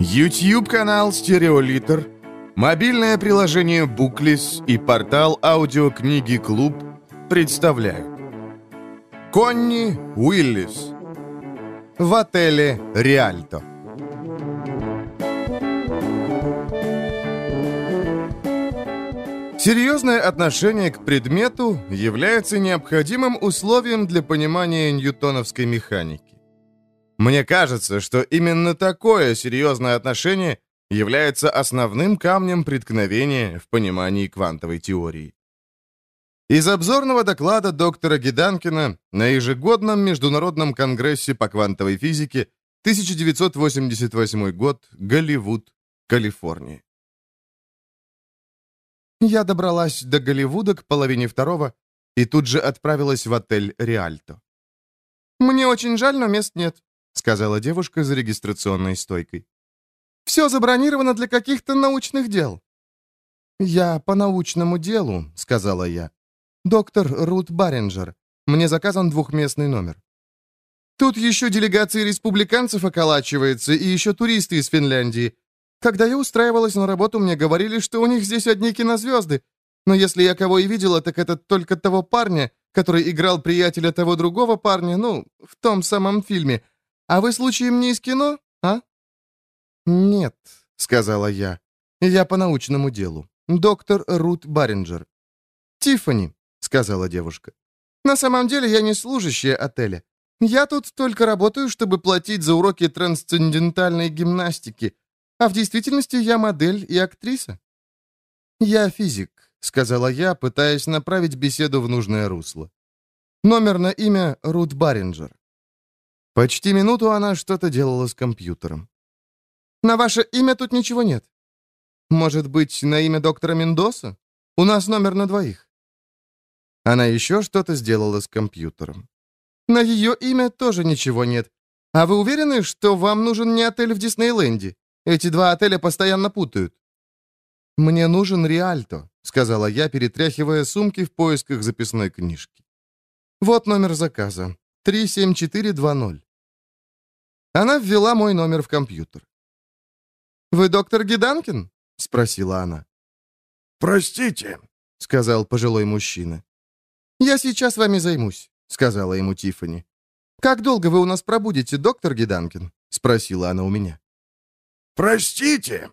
YouTube-канал «Стереолитр», мобильное приложение «Буклис» и портал аудиокниги «Клуб» представляют Конни Уиллис в отеле «Риальто». Серьезное отношение к предмету является необходимым условием для понимания ньютоновской механики. Мне кажется, что именно такое серьезное отношение является основным камнем преткновения в понимании квантовой теории. Из обзорного доклада доктора Геданкина на ежегодном Международном конгрессе по квантовой физике 1988 год, Голливуд, Калифорния. Я добралась до Голливуда к половине второго и тут же отправилась в отель «Риальто». «Мне очень жаль, но мест нет», — сказала девушка за регистрационной стойкой. «Все забронировано для каких-то научных дел». «Я по научному делу», — сказала я. «Доктор Рут Барринджер. Мне заказан двухместный номер». «Тут еще делегации республиканцев околачивается и еще туристы из Финляндии. Когда я устраивалась на работу, мне говорили, что у них здесь одни кинозвезды. Но если я кого и видела, так это только того парня, который играл приятеля того другого парня, ну, в том самом фильме. А вы случаем не из кино, а?» «Нет», — сказала я. «Я по научному делу. Доктор Рут Барринджер». «Тиффани», — сказала девушка. «На самом деле я не служащая отеля. Я тут только работаю, чтобы платить за уроки трансцендентальной гимнастики. А в действительности я модель и актриса». «Я физик», — сказала я, пытаясь направить беседу в нужное русло. Номер на имя Рут Барринджер. Почти минуту она что-то делала с компьютером. «На ваше имя тут ничего нет. Может быть, на имя доктора Мендоса? У нас номер на двоих». Она еще что-то сделала с компьютером. «На ее имя тоже ничего нет. А вы уверены, что вам нужен не отель в Диснейленде? Эти два отеля постоянно путают». «Мне нужен Риальто», — сказала я, перетряхивая сумки в поисках записной книжки. «Вот номер заказа. 37420». Она ввела мой номер в компьютер. «Вы доктор Геданкин?» — спросила она. «Простите», — сказал пожилой мужчина. «Я сейчас вами займусь», — сказала ему Тиффани. «Как долго вы у нас пробудете, доктор Геданкин?» — спросила она у меня. «Простите!»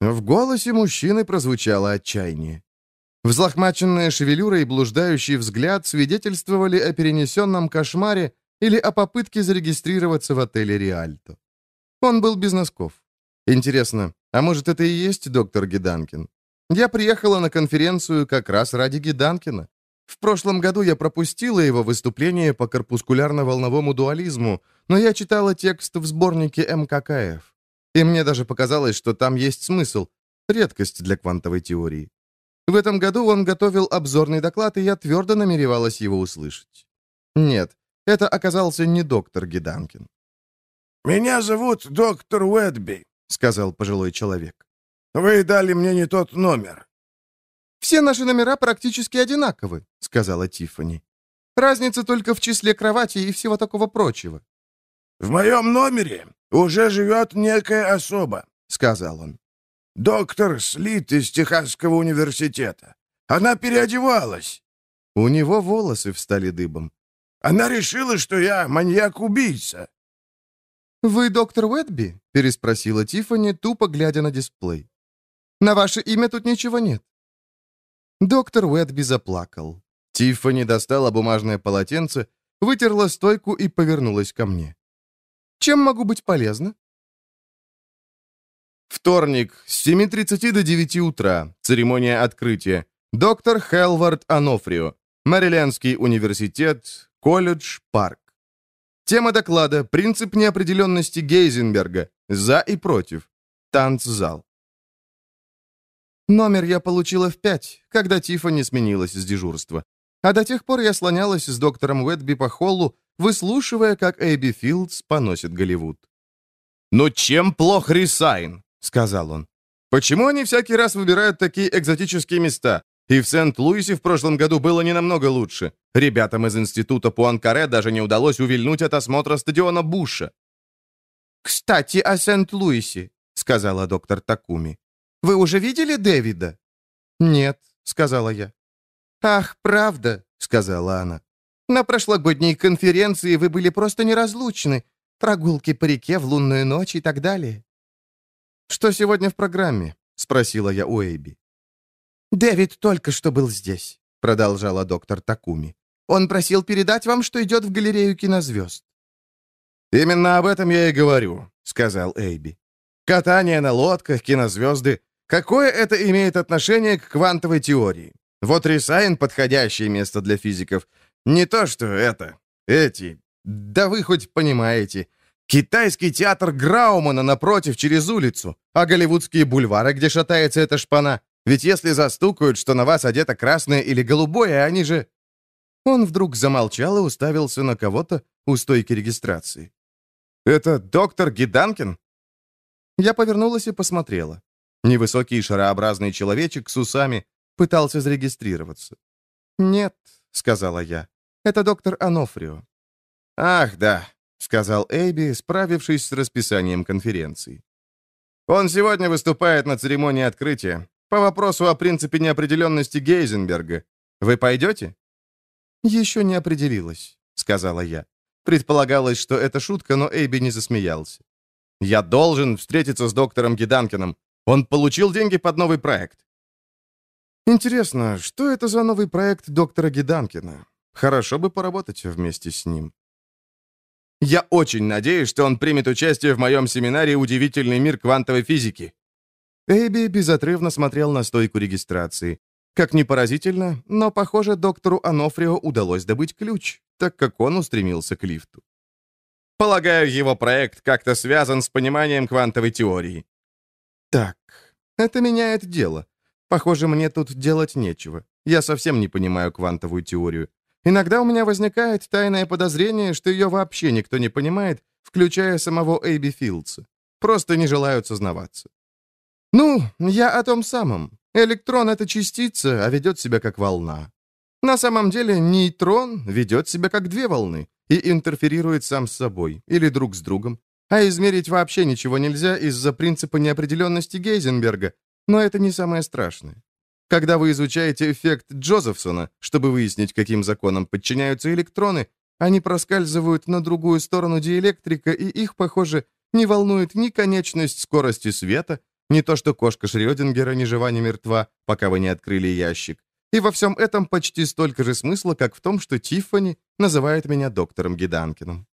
В голосе мужчины прозвучало отчаяние. Взлохмаченная шевелюра и блуждающий взгляд свидетельствовали о перенесенном кошмаре или о попытке зарегистрироваться в отеле «Риальто». Он был без носков. Интересно, а может, это и есть доктор Геданкин? Я приехала на конференцию как раз ради Геданкина. В прошлом году я пропустила его выступление по корпускулярно-волновому дуализму, но я читала текст в сборнике МККФ. И мне даже показалось, что там есть смысл. Редкость для квантовой теории. В этом году он готовил обзорный доклад, и я твердо намеревалась его услышать. Нет, это оказался не доктор Геданкин. «Меня зовут доктор Уэдби», — сказал пожилой человек. «Вы дали мне не тот номер». «Все наши номера практически одинаковы», — сказала Тиффани. «Разница только в числе кровати и всего такого прочего». «В моем номере уже живет некая особа», — сказал он. «Доктор Слит из Техасского университета. Она переодевалась». У него волосы встали дыбом. «Она решила, что я маньяк-убийца». «Вы доктор Уэтби?» — переспросила Тиффани, тупо глядя на дисплей. «На ваше имя тут ничего нет». Доктор Уэтби заплакал. Тиффани достала бумажное полотенце, вытерла стойку и повернулась ко мне. Чем могу быть полезна?» Вторник, с 7.30 до 9 утра. Церемония открытия. Доктор Хелвард Анофрио. Мэрилендский университет. Колледж. Парк. Тема доклада «Принцип неопределенности Гейзенберга. За и против». Танцзал. Номер я получила в пять, когда Тиффани сменилась с дежурства. А до тех пор я слонялась с доктором Уэтби по холлу, выслушивая, как Эбби Филдс поносит Голливуд. «Ну чем плох Рисайн?» — сказал он. «Почему они всякий раз выбирают такие экзотические места? И в Сент-Луисе в прошлом году было не намного лучше. Ребятам из института Пуанкаре даже не удалось увильнуть от осмотра стадиона Буша. «Кстати, о Сент-Луисе», — сказала доктор Такуми. «Вы уже видели Дэвида?» «Нет», — сказала я. «Ах, правда», — сказала она. «На прошлогодней конференции вы были просто неразлучны. Прогулки по реке в лунную ночь и так далее». «Что сегодня в программе?» — спросила я у Эйби. «Дэвид только что был здесь», — продолжала доктор Такуми. «Он просил передать вам, что идет в галерею кинозвезд». «Именно об этом я и говорю», — сказал Эйби. «Катание на лодках, кинозвезды. Какое это имеет отношение к квантовой теории? Вот Рисайн — подходящее место для физиков. Не то, что это. Эти. Да вы хоть понимаете. Китайский театр Граумана напротив, через улицу. А голливудские бульвары, где шатается эта шпана. Ведь если застукают, что на вас одето красное или голубое, они же...» Он вдруг замолчал и уставился на кого-то у стойки регистрации. «Это доктор Гиданкин?» Я повернулась и посмотрела. Невысокий шарообразный человечек с усами пытался зарегистрироваться. «Нет», — сказала я, — «это доктор Анофрио». «Ах, да», — сказал Эйби, справившись с расписанием конференции. «Он сегодня выступает на церемонии открытия. По вопросу о принципе неопределенности Гейзенберга. Вы пойдете?» «Еще не определилась», — сказала я. Предполагалось, что это шутка, но Эйби не засмеялся. «Я должен встретиться с доктором Гиданкиным. Он получил деньги под новый проект». «Интересно, что это за новый проект доктора Гиданкина? Хорошо бы поработать вместе с ним». «Я очень надеюсь, что он примет участие в моем семинаре «Удивительный мир квантовой физики», Эйби безотрывно смотрел на стойку регистрации. Как ни поразительно, но, похоже, доктору Анофрио удалось добыть ключ, так как он устремился к лифту. Полагаю, его проект как-то связан с пониманием квантовой теории. Так, это меняет дело. Похоже, мне тут делать нечего. Я совсем не понимаю квантовую теорию. Иногда у меня возникает тайное подозрение, что ее вообще никто не понимает, включая самого Эйби Филдса. Просто не желают сознаваться. «Ну, я о том самом. Электрон — это частица, а ведет себя как волна. На самом деле нейтрон ведет себя как две волны и интерферирует сам с собой или друг с другом. А измерить вообще ничего нельзя из-за принципа неопределенности Гейзенберга, но это не самое страшное. Когда вы изучаете эффект Джозефсона, чтобы выяснить, каким законам подчиняются электроны, они проскальзывают на другую сторону диэлектрика, и их, похоже, не волнует ни конечность скорости света, не то что кошка Шрёдингера ни жива, ни мертва, пока вы не открыли ящик. И во всем этом почти столько же смысла, как в том, что Тиффани называет меня доктором Гиданкиным.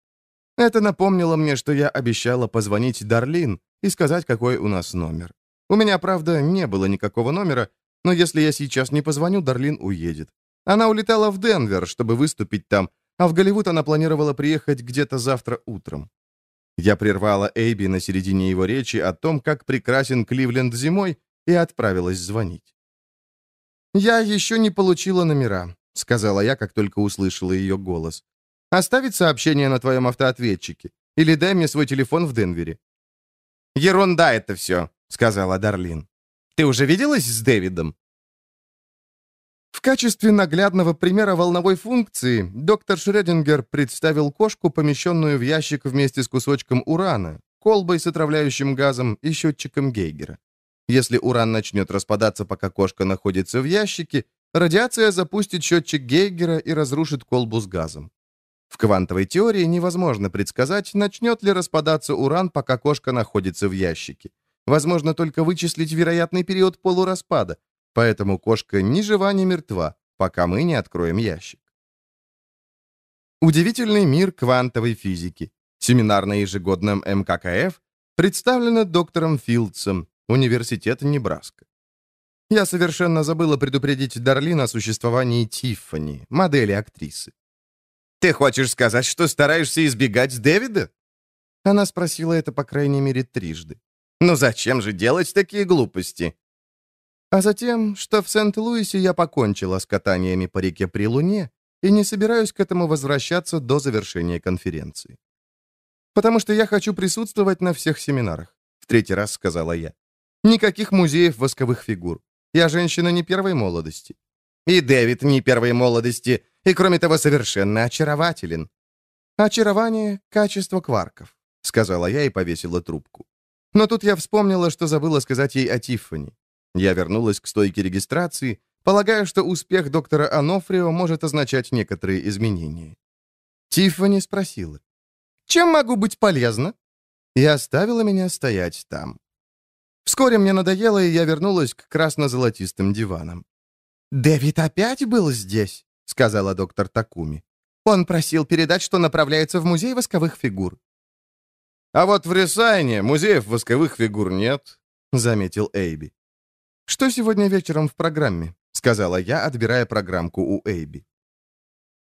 Это напомнило мне, что я обещала позвонить Дарлин и сказать, какой у нас номер. У меня, правда, не было никакого номера, но если я сейчас не позвоню, Дарлин уедет. Она улетала в Денвер, чтобы выступить там, а в Голливуд она планировала приехать где-то завтра утром. Я прервала Эйби на середине его речи о том, как прекрасен Кливленд зимой, и отправилась звонить. «Я еще не получила номера», — сказала я, как только услышала ее голос. «Оставить сообщение на твоем автоответчике? Или дай мне свой телефон в Денвере?» «Ерунда это все», — сказала Дарлин. «Ты уже виделась с Дэвидом?» В качестве наглядного примера волновой функции доктор Шрёдингер представил кошку, помещенную в ящик вместе с кусочком урана, колбой с отравляющим газом и счетчиком Гейгера. Если уран начнет распадаться, пока кошка находится в ящике, радиация запустит счетчик Гейгера и разрушит колбу с газом. В квантовой теории невозможно предсказать, начнет ли распадаться уран, пока кошка находится в ящике. Возможно только вычислить вероятный период полураспада, Поэтому кошка ни жива, ни мертва, пока мы не откроем ящик. Удивительный мир квантовой физики. Семинар на ежегодном МККФ представлено доктором Филдсом, Университет Небраска. Я совершенно забыла предупредить Дарлин о существовании Тиффани, модели актрисы. «Ты хочешь сказать, что стараешься избегать Дэвида?» Она спросила это по крайней мере трижды. «Ну зачем же делать такие глупости?» А затем, что в Сент-Луисе я покончила с катаниями по реке при Луне и не собираюсь к этому возвращаться до завершения конференции. «Потому что я хочу присутствовать на всех семинарах», — в третий раз сказала я. «Никаких музеев восковых фигур. Я женщина не первой молодости. И Дэвид не первой молодости, и, кроме того, совершенно очарователен. Очарование — качество кварков, сказала я и повесила трубку. Но тут я вспомнила, что забыла сказать ей о Тиффани. Я вернулась к стойке регистрации, полагая, что успех доктора Анофрио может означать некоторые изменения. Тиффани спросила, «Чем могу быть полезна?» И оставила меня стоять там. Вскоре мне надоело, и я вернулась к красно-золотистым диванам. «Дэвид опять был здесь?» — сказала доктор Такуми. «Он просил передать, что направляется в музей восковых фигур». «А вот в Ресайне музеев восковых фигур нет», — заметил Эйби. «Что сегодня вечером в программе?» — сказала я, отбирая программку у Эйби.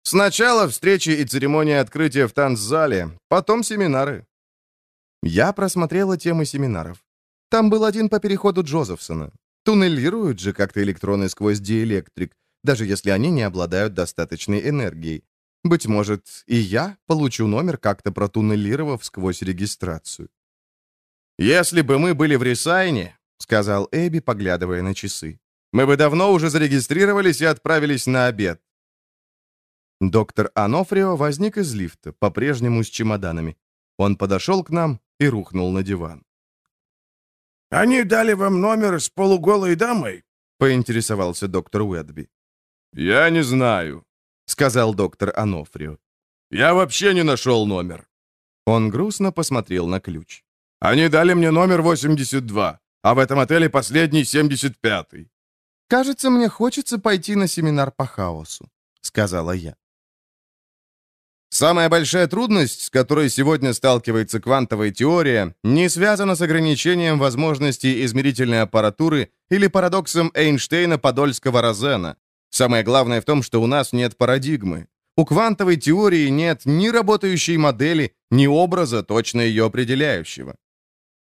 «Сначала встречи и церемония открытия в танцзале, потом семинары». Я просмотрела темы семинаров. Там был один по переходу Джозефсона. Туннелируют же как-то электроны сквозь диэлектрик, даже если они не обладают достаточной энергией. Быть может, и я получу номер, как-то протуннелировав сквозь регистрацию. «Если бы мы были в Ресайне», — сказал Эбби, поглядывая на часы, «мы бы давно уже зарегистрировались и отправились на обед». Доктор Анофрио возник из лифта, по-прежнему с чемоданами. Он подошел к нам и рухнул на диван. «Они дали вам номер с полуголой дамой?» — поинтересовался доктор Уэдби. «Я не знаю», — сказал доктор Анофрио. «Я вообще не нашел номер». Он грустно посмотрел на ключ. «Они дали мне номер 82, а в этом отеле последний 75-й». «Кажется, мне хочется пойти на семинар по хаосу», — сказала я. Самая большая трудность, с которой сегодня сталкивается квантовая теория, не связана с ограничением возможностей измерительной аппаратуры или парадоксом Эйнштейна-Подольского-Розена. Самое главное в том, что у нас нет парадигмы. У квантовой теории нет ни работающей модели, ни образа, точно ее определяющего.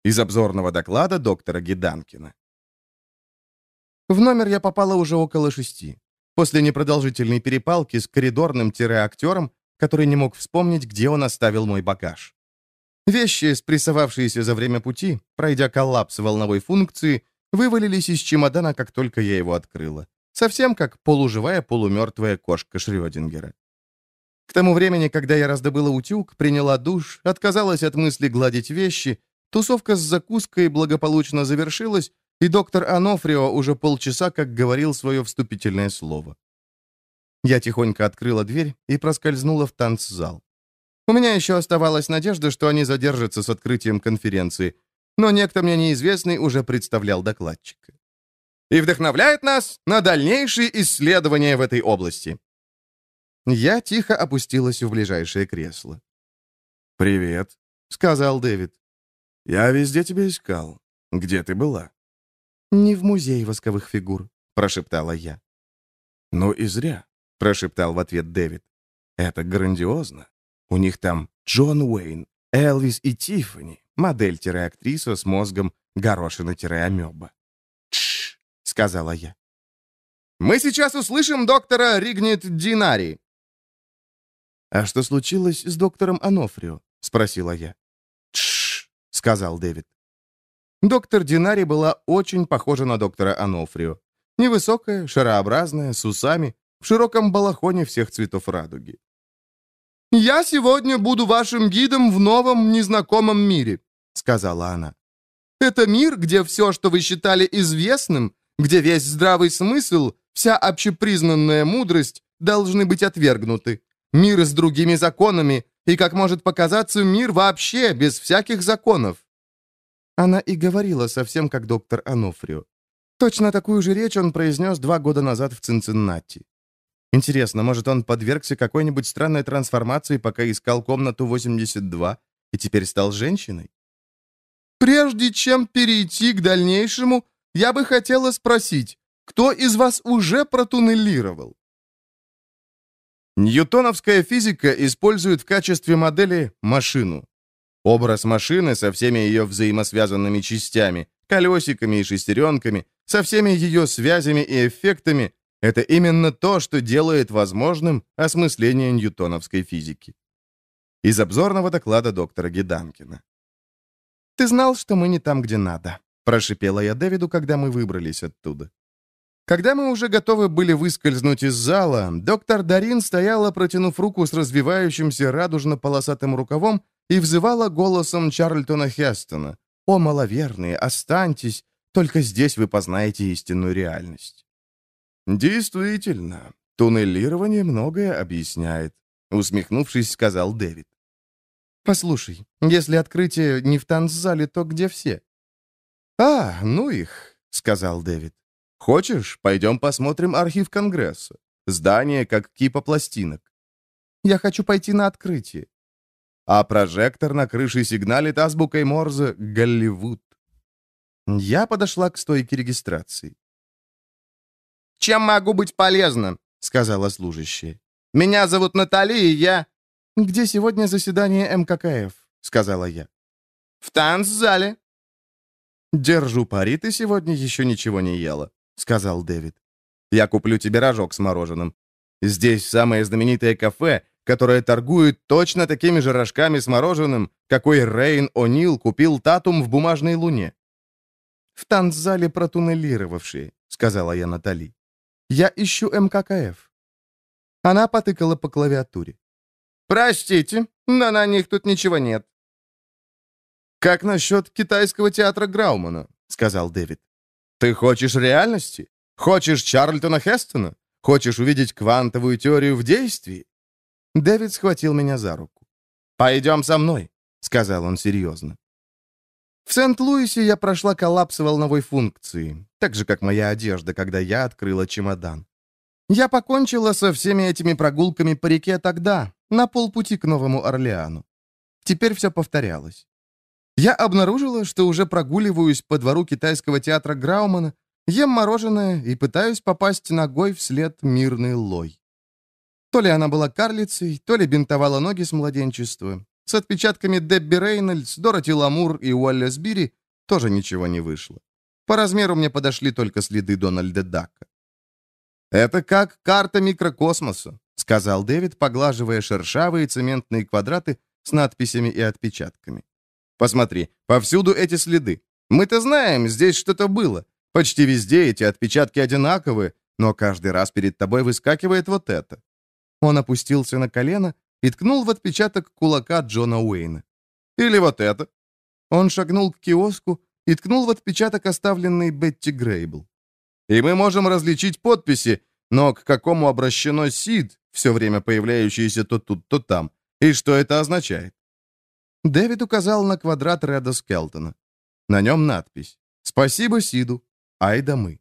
Из обзорного доклада доктора Геданкина. В номер я попала уже около шести. После непродолжительной перепалки с коридорным-актером который не мог вспомнить, где он оставил мой багаж. Вещи, спрессовавшиеся за время пути, пройдя коллапс волновой функции, вывалились из чемодана, как только я его открыла. Совсем как полуживая, полумертвая кошка Шрёдингера. К тому времени, когда я раздобыла утюг, приняла душ, отказалась от мысли гладить вещи, тусовка с закуской благополучно завершилась, и доктор Анофрио уже полчаса как говорил свое вступительное слово. Я тихонько открыла дверь и проскользнула в танцзал. У меня еще оставалась надежда, что они задержатся с открытием конференции, но некто мне неизвестный уже представлял докладчика. И вдохновляет нас на дальнейшие исследования в этой области. Я тихо опустилась в ближайшее кресло. «Привет», — сказал Дэвид. «Я везде тебя искал. Где ты была?» «Не в музее восковых фигур», — прошептала я. «Ну и зря прошептал в ответ Дэвид. «Это грандиозно. У них там Джон Уэйн, Элвис и Тиффани, модель-актриса с мозгом горошина-амеба». «Тш!» — сказала я. «Мы сейчас услышим доктора Ригнит Динари». «А что случилось с доктором Анофрио?» — спросила я. Сказал Дэвид. Доктор Динари была очень похожа на доктора Анофрио. Невысокая, шарообразная, с усами, в широком балахоне всех цветов радуги. «Я сегодня буду вашим гидом в новом, незнакомом мире», — сказала она. «Это мир, где все, что вы считали известным, где весь здравый смысл, вся общепризнанная мудрость должны быть отвергнуты. Мир с другими законами, и, как может показаться, мир вообще без всяких законов». Она и говорила совсем как доктор Анофрио. Точно такую же речь он произнес два года назад в Цинциннати. Интересно, может, он подвергся какой-нибудь странной трансформации, пока искал комнату 82, и теперь стал женщиной? Прежде чем перейти к дальнейшему, я бы хотела спросить, кто из вас уже протуннелировал? Ньютоновская физика использует в качестве модели машину. Образ машины со всеми ее взаимосвязанными частями, колесиками и шестеренками, со всеми ее связями и эффектами это именно то, что делает возможным осмысление ньютоновской физики. Из обзорного доклада доктора Геданкина. «Ты знал, что мы не там, где надо», — прошипела я Дэвиду, когда мы выбрались оттуда. Когда мы уже готовы были выскользнуть из зала, доктор Дарин стояла, протянув руку с развивающимся радужно-полосатым рукавом и взывала голосом Чарльтона Хестона. «О, маловерные, останьтесь, только здесь вы познаете истинную реальность». «Действительно, туннелирование многое объясняет», — усмехнувшись, сказал Дэвид. «Послушай, если открытие не в танцзале, то где все?» «А, ну их», — сказал Дэвид. Хочешь, пойдем посмотрим архив Конгресса? Здание, как кипа пластинок. Я хочу пойти на открытие. А прожектор на крыше сигналит азбукой Морзе «Голливуд». Я подошла к стойке регистрации. «Чем могу быть полезна?» — сказала служащая. «Меня зовут Натали, и я...» «Где сегодня заседание МККФ?» — сказала я. «В танцзале». «Держу пари, ты сегодня еще ничего не ела. — сказал Дэвид. «Я куплю тебе рожок с мороженым. Здесь самое знаменитое кафе, которое торгует точно такими же рожками с мороженым, какой Рейн О'Нил купил Татум в «Бумажной луне». «В танцзале протуннелировавшие», — сказала я Натали. «Я ищу МККФ». Она потыкала по клавиатуре. «Простите, но на них тут ничего нет». «Как насчет китайского театра Граумана?» — сказал Дэвид. Ты хочешь реальности? Хочешь Чарльтона Хестона? Хочешь увидеть квантовую теорию в действии?» Дэвид схватил меня за руку. «Пойдем со мной», — сказал он серьезно. В Сент-Луисе я прошла коллапс волновой функции, так же, как моя одежда, когда я открыла чемодан. Я покончила со всеми этими прогулками по реке тогда, на полпути к Новому Орлеану. Теперь все повторялось. Я обнаружила, что уже прогуливаюсь по двору китайского театра Граумана, ем мороженое и пытаюсь попасть ногой вслед мирный лой. То ли она была карлицей, то ли бинтовала ноги с младенчества. С отпечатками Дебби Рейнольдс, Дороти Ламур и Уоллес Бири тоже ничего не вышло. По размеру мне подошли только следы Дональда Дака. «Это как карта микрокосмоса», — сказал Дэвид, поглаживая шершавые цементные квадраты с надписями и отпечатками. Посмотри, повсюду эти следы. Мы-то знаем, здесь что-то было. Почти везде эти отпечатки одинаковые, но каждый раз перед тобой выскакивает вот это». Он опустился на колено и ткнул в отпечаток кулака Джона Уэйна. «Или вот это». Он шагнул к киоску и ткнул в отпечаток, оставленный Бетти Грейбл. «И мы можем различить подписи, но к какому обращено Сид, все время появляющееся то тут, то там, и что это означает?» Дэвид указал на квадрат Реда Скелтона. На нем надпись «Спасибо Сиду, ай да мы».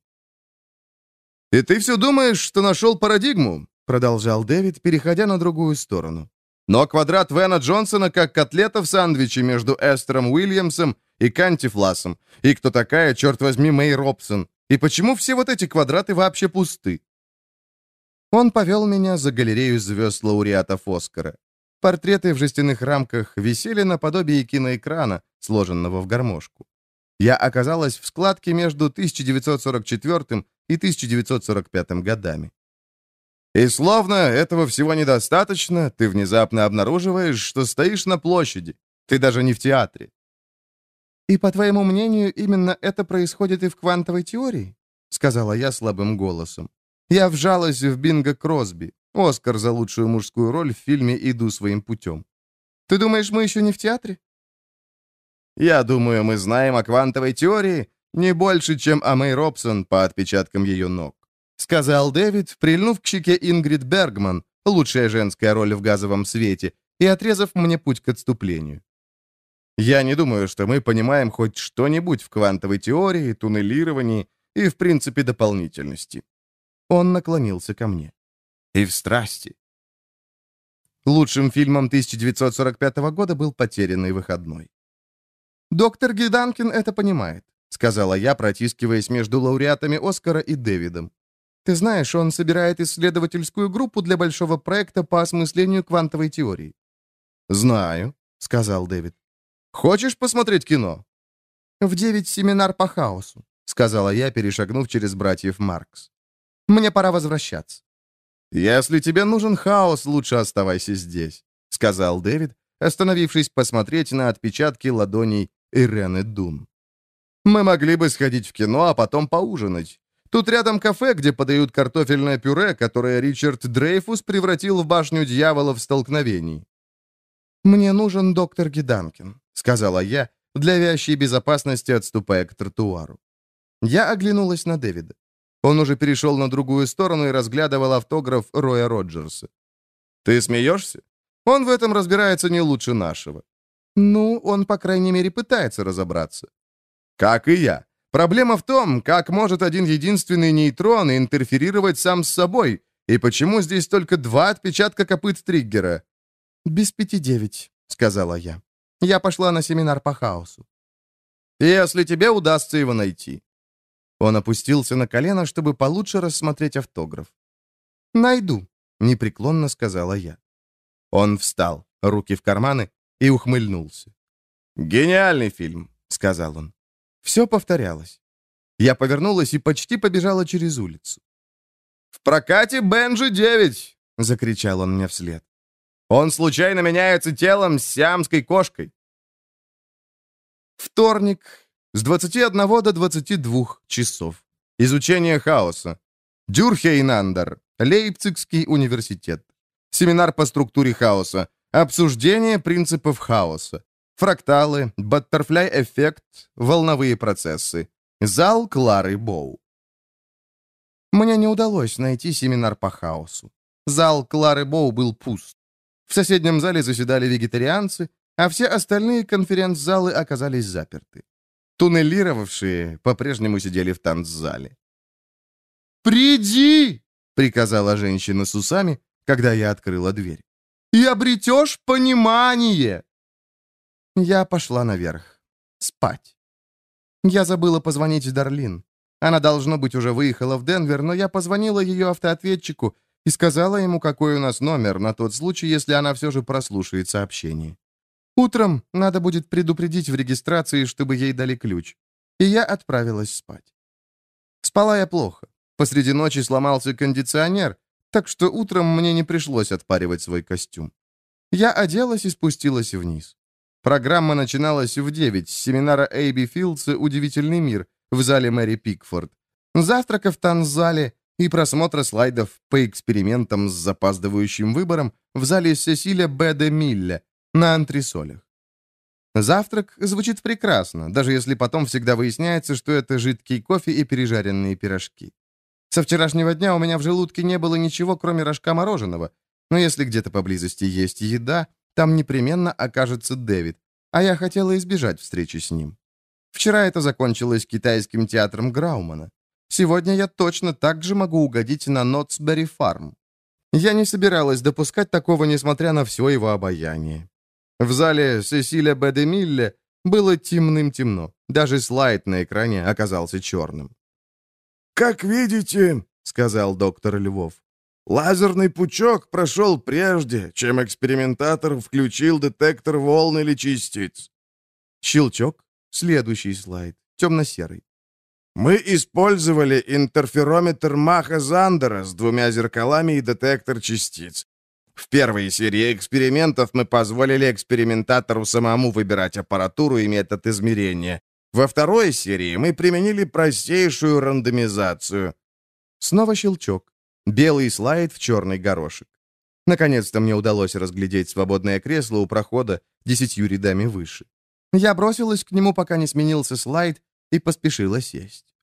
«И ты все думаешь, что нашел парадигму?» продолжал Дэвид, переходя на другую сторону. «Но квадрат Вена Джонсона как котлета в сандвиче между Эстером Уильямсом и Канти Флассом. И кто такая, черт возьми, Мэй Робсон? И почему все вот эти квадраты вообще пусты?» Он повел меня за галерею звезд лауреатов Оскара. Портреты в жестяных рамках висели наподобие киноэкрана, сложенного в гармошку. Я оказалась в складке между 1944 и 1945 годами. И словно этого всего недостаточно, ты внезапно обнаруживаешь, что стоишь на площади. Ты даже не в театре. «И, по твоему мнению, именно это происходит и в квантовой теории?» — сказала я слабым голосом. Я вжалась в Бинго Кросби. Оскар за лучшую мужскую роль в фильме «Иду своим путем». Ты думаешь, мы еще не в театре? Я думаю, мы знаем о квантовой теории не больше, чем о Мэй Робсон по отпечаткам ее ног. Сказал Дэвид, прильнув к щеке Ингрид Бергман, лучшая женская роль в газовом свете, и отрезав мне путь к отступлению. Я не думаю, что мы понимаем хоть что-нибудь в квантовой теории, туннелировании и, в принципе, дополнительности. Он наклонился ко мне и в страсти. Лучшим фильмом 1945 года был «Потерянный выходной». «Доктор Гиданкин это понимает», — сказала я, протискиваясь между лауреатами Оскара и Дэвидом. «Ты знаешь, он собирает исследовательскую группу для большого проекта по осмыслению квантовой теории». «Знаю», — сказал Дэвид. «Хочешь посмотреть кино?» «В девять семинар по хаосу», — сказала я, перешагнув через братьев Маркс. «Мне пора возвращаться». «Если тебе нужен хаос, лучше оставайся здесь», — сказал Дэвид, остановившись посмотреть на отпечатки ладоней Ирены Дун. «Мы могли бы сходить в кино, а потом поужинать. Тут рядом кафе, где подают картофельное пюре, которое Ричард Дрейфус превратил в башню дьявола в столкновений. «Мне нужен доктор Гиданкин», — сказала я, для вящей безопасности отступая к тротуару. Я оглянулась на Дэвида. Он уже перешел на другую сторону и разглядывал автограф Роя Роджерса. «Ты смеешься? Он в этом разбирается не лучше нашего». «Ну, он, по крайней мере, пытается разобраться». «Как и я. Проблема в том, как может один единственный нейтрон интерферировать сам с собой, и почему здесь только два отпечатка копыт триггера?» «Без пяти девять», — сказала я. «Я пошла на семинар по хаосу». «Если тебе удастся его найти». Он опустился на колено, чтобы получше рассмотреть автограф. «Найду», — непреклонно сказала я. Он встал, руки в карманы, и ухмыльнулся. «Гениальный фильм», — сказал он. Все повторялось. Я повернулась и почти побежала через улицу. «В прокате Бенджи 9!» — закричал он мне вслед. «Он случайно меняется телом с сиамской кошкой!» Вторник. С 21 до 22 часов. Изучение хаоса. Дюрхейнандер. Лейпцигский университет. Семинар по структуре хаоса. Обсуждение принципов хаоса. Фракталы, баттерфляй-эффект, волновые процессы. Зал Клары Боу. Мне не удалось найти семинар по хаосу. Зал Клары Боу был пуст. В соседнем зале заседали вегетарианцы, а все остальные конференц-залы оказались заперты. Туннелировавшие по-прежнему сидели в танцзале. «Приди!» — приказала женщина с усами, когда я открыла дверь и обретешь понимание!» Я пошла наверх. Спать. Я забыла позвонить Дарлин. Она, должно быть, уже выехала в Денвер, но я позвонила ее автоответчику и сказала ему, какой у нас номер, на тот случай, если она все же прослушает сообщение. Утром надо будет предупредить в регистрации, чтобы ей дали ключ. И я отправилась спать. Спала я плохо. Посреди ночи сломался кондиционер, так что утром мне не пришлось отпаривать свой костюм. Я оделась и спустилась вниз. Программа начиналась в 9 с семинара Эйби Филдса «Удивительный мир» в зале Мэри Пикфорд, завтрака в танцзале и просмотра слайдов по экспериментам с запаздывающим выбором в зале Сесиля Б. де Милля на антресолях. Завтрак звучит прекрасно, даже если потом всегда выясняется, что это жидкий кофе и пережаренные пирожки. Со вчерашнего дня у меня в желудке не было ничего, кроме рожка мороженого. Но если где-то поблизости есть еда, там непременно окажется Дэвид, а я хотела избежать встречи с ним. Вчера это закончилось китайским театром Граумана. Сегодня я точно так же могу угодить на Нотсбери Фарм. Я не собиралась допускать такого, несмотря на все его обаяние. В зале Сесиля Бедемилле было темным-темно. Даже слайд на экране оказался черным. «Как видите», — сказал доктор Львов, «лазерный пучок прошел прежде, чем экспериментатор включил детектор волн или частиц». Щелчок. Следующий слайд. Темно-серый. Мы использовали интерферометр Маха Зандера с двумя зеркалами и детектор частиц. В первой серии экспериментов мы позволили экспериментатору самому выбирать аппаратуру и метод измерения. Во второй серии мы применили простейшую рандомизацию. Снова щелчок. Белый слайд в черный горошек. Наконец-то мне удалось разглядеть свободное кресло у прохода десятью рядами выше. Я бросилась к нему, пока не сменился слайд, и поспешила сесть.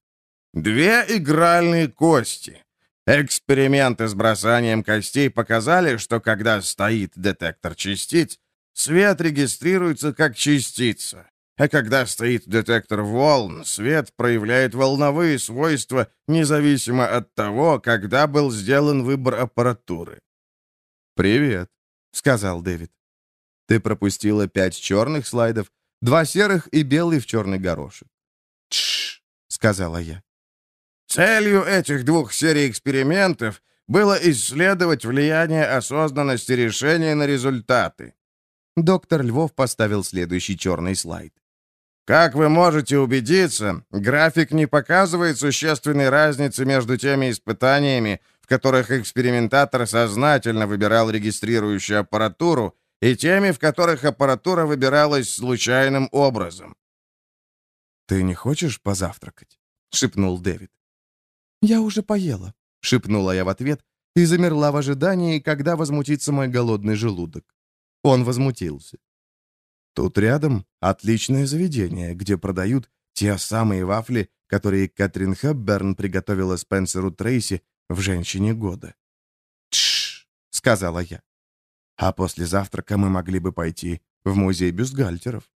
Две игральные кости. Эксперименты с бросанием костей показали, что когда стоит детектор частиц, свет регистрируется как частица. А когда стоит детектор волн, свет проявляет волновые свойства, независимо от того, когда был сделан выбор аппаратуры. «Привет», — сказал Дэвид. «Ты пропустила пять черных слайдов, два серых и белый в черный горошек». «Тш», — сказала я. «Целью этих двух серий экспериментов было исследовать влияние осознанности решения на результаты». Доктор Львов поставил следующий черный слайд. Как вы можете убедиться, график не показывает существенной разницы между теми испытаниями, в которых экспериментатор сознательно выбирал регистрирующую аппаратуру, и теми, в которых аппаратура выбиралась случайным образом. «Ты не хочешь позавтракать?» — шепнул Дэвид. «Я уже поела», — шепнула я в ответ и замерла в ожидании, когда возмутится мой голодный желудок. Он возмутился. Тут рядом отличное заведение, где продают те самые вафли, которые Кэтрин Хэбберн приготовила Спенсеру Трейси в «Женщине года». «Тш!» — сказала я. «А после завтрака мы могли бы пойти в музей бюстгальтеров».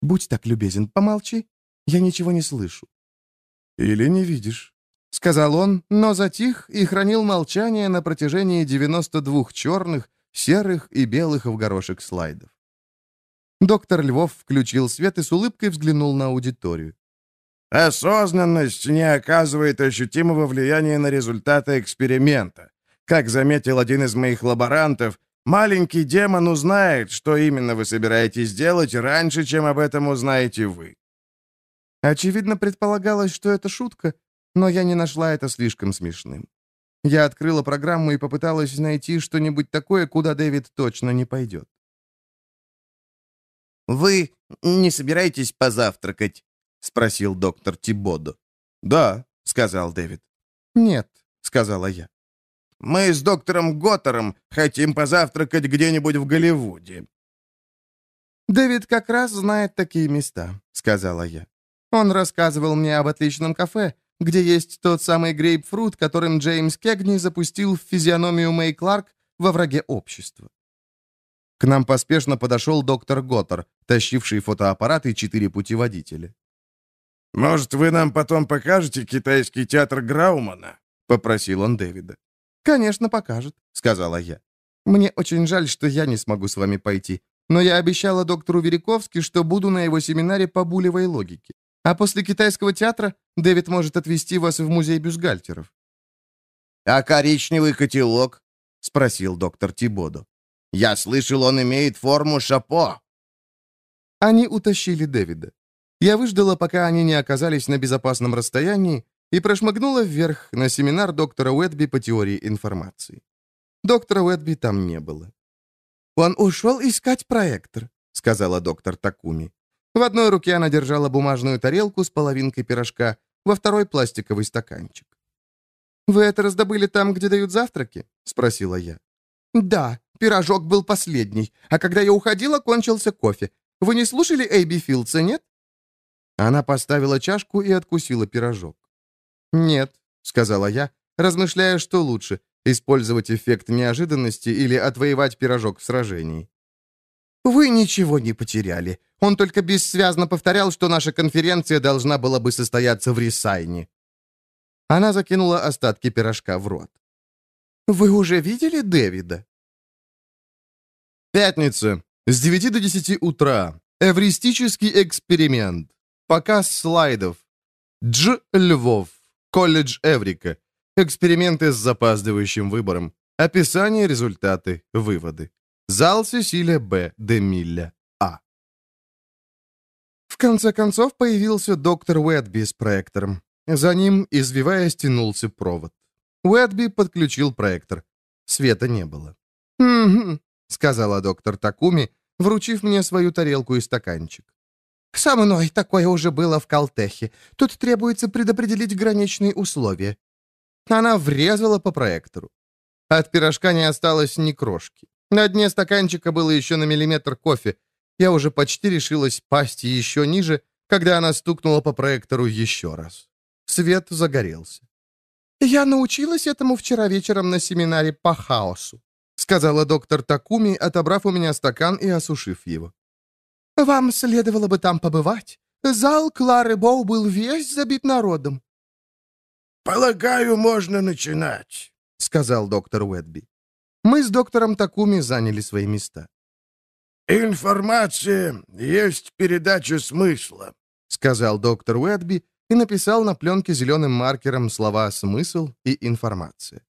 «Будь так любезен, помолчи. Я ничего не слышу». «Или не видишь», — сказал он, но затих и хранил молчание на протяжении 92 черных, серых и белых в горошек слайдов. Доктор Львов включил свет и с улыбкой взглянул на аудиторию. Осознанность не оказывает ощутимого влияния на результаты эксперимента. Как заметил один из моих лаборантов, маленький демон узнает, что именно вы собираетесь делать раньше, чем об этом узнаете вы. Очевидно, предполагалось, что это шутка, но я не нашла это слишком смешным. Я открыла программу и попыталась найти что-нибудь такое, куда Дэвид точно не пойдет. «Вы не собираетесь позавтракать?» — спросил доктор Тибодо. «Да», — сказал Дэвид. «Нет», — сказала я. «Мы с доктором Готтером хотим позавтракать где-нибудь в Голливуде». «Дэвид как раз знает такие места», — сказала я. «Он рассказывал мне об отличном кафе, где есть тот самый грейпфрут, которым Джеймс Кегни запустил в физиономию Мэй Кларк во враге общества». К нам поспешно подошел доктор Готтер, тащивший фотоаппарат и четыре путеводителя. «Может, вы нам потом покажете китайский театр Граумана?» — попросил он Дэвида. «Конечно, покажет», — сказала я. «Мне очень жаль, что я не смогу с вами пойти, но я обещала доктору Вериковски, что буду на его семинаре по булевой логике. А после китайского театра Дэвид может отвезти вас в музей бюстгальтеров». «А коричневый котелок?» — спросил доктор Тибодо. «Я слышал, он имеет форму шапо». Они утащили Дэвида. Я выждала, пока они не оказались на безопасном расстоянии, и прошмыгнула вверх на семинар доктора Уэтби по теории информации. Доктора Уэтби там не было. «Он ушел искать проектор», — сказала доктор Такуми. В одной руке она держала бумажную тарелку с половинкой пирожка, во второй — пластиковый стаканчик. «Вы это раздобыли там, где дают завтраки?» — спросила я. «Да, пирожок был последний, а когда я уходила, кончился кофе. Вы не слушали Эйби Филдса, нет?» Она поставила чашку и откусила пирожок. «Нет», — сказала я, размышляя, что лучше — использовать эффект неожиданности или отвоевать пирожок в сражении. «Вы ничего не потеряли. Он только бессвязно повторял, что наша конференция должна была бы состояться в Рисайне». Она закинула остатки пирожка в рот. «Вы уже видели Дэвида?» Пятница. С 9 до 10 утра. Эвристический эксперимент. Показ слайдов. Дж. Львов. Колледж Эврика. Эксперименты с запаздывающим выбором. Описание, результаты, выводы. Зал Сесилия Б. де Милля. В конце концов появился доктор Уэтби с проектором. За ним, извиваясь, тянулся провод. Уэтби подключил проектор. Света не было. «Угу», — сказала доктор Такуми, вручив мне свою тарелку и стаканчик. «Со мной такое уже было в Калтехе. Тут требуется предопределить граничные условия». Она врезала по проектору. От пирожка не осталось ни крошки. На дне стаканчика было еще на миллиметр кофе. Я уже почти решилась пасть еще ниже, когда она стукнула по проектору еще раз. Свет загорелся. «Я научилась этому вчера вечером на семинаре по хаосу», сказала доктор Такуми, отобрав у меня стакан и осушив его. «Вам следовало бы там побывать. Зал Клары Боу был весь забит народом». «Полагаю, можно начинать», — сказал доктор Уэдби. Мы с доктором Такуми заняли свои места. «Информация есть передача смысла», — сказал доктор Уэдби и написал на пленке зеленым маркером слова «смысл» и «информация».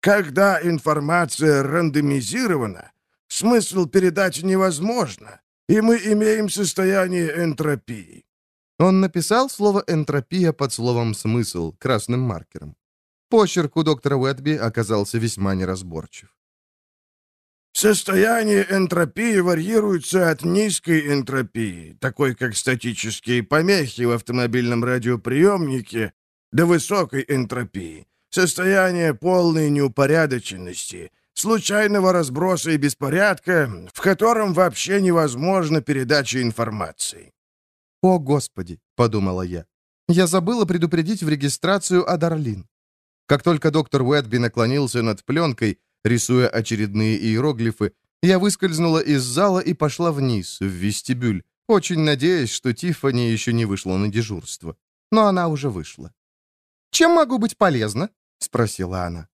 «Когда информация рандомизирована, смысл передать невозможно, и мы имеем состояние энтропии». Он написал слово «энтропия» под словом «смысл» красным маркером. Почерк у доктора Уэтби оказался весьма неразборчив. Состояние энтропии варьируется от низкой энтропии, такой как статические помехи в автомобильном радиоприемнике, до высокой энтропии, состояние полной неупорядоченности, случайного разброса и беспорядка, в котором вообще невозможна передача информации». «О, Господи!» — подумала я. «Я забыла предупредить в регистрацию Адарлин». Как только доктор Уэтби наклонился над пленкой, рисуя очередные иероглифы, я выскользнула из зала и пошла вниз, в вестибюль, очень надеясь, что Тиффани еще не вышла на дежурство. Но она уже вышла. «Чем могу быть полезна?» — спросила она.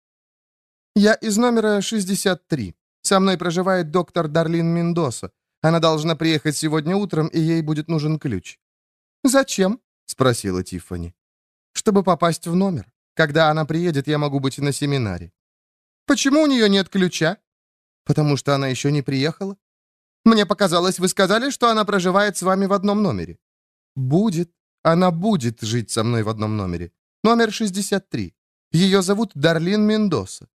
«Я из номера 63. Со мной проживает доктор Дарлин Мендоса. Она должна приехать сегодня утром, и ей будет нужен ключ». «Зачем?» — спросила Тиффани. «Чтобы попасть в номер. Когда она приедет, я могу быть на семинаре». «Почему у нее нет ключа?» «Потому что она еще не приехала». «Мне показалось, вы сказали, что она проживает с вами в одном номере». «Будет. Она будет жить со мной в одном номере. Номер 63. Ее зовут Дарлин Мендоса».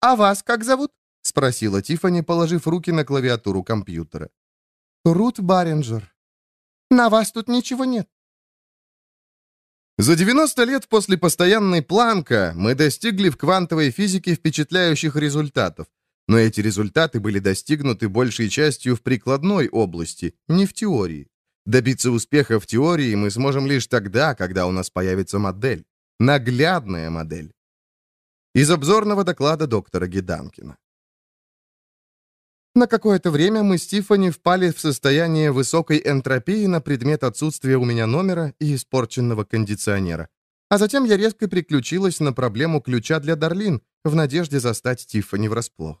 «А вас как зовут?» — спросила Тиффани, положив руки на клавиатуру компьютера. «Рут Барринджер». «На вас тут ничего нет». За 90 лет после постоянной планка мы достигли в квантовой физике впечатляющих результатов, но эти результаты были достигнуты большей частью в прикладной области, не в теории. Добиться успеха в теории мы сможем лишь тогда, когда у нас появится модель. Наглядная модель. Из обзорного доклада доктора Геданкина. На какое-то время мы с Тиффани впали в состояние высокой энтропии на предмет отсутствия у меня номера и испорченного кондиционера. А затем я резко приключилась на проблему ключа для Дарлин в надежде застать Тиффани врасплох.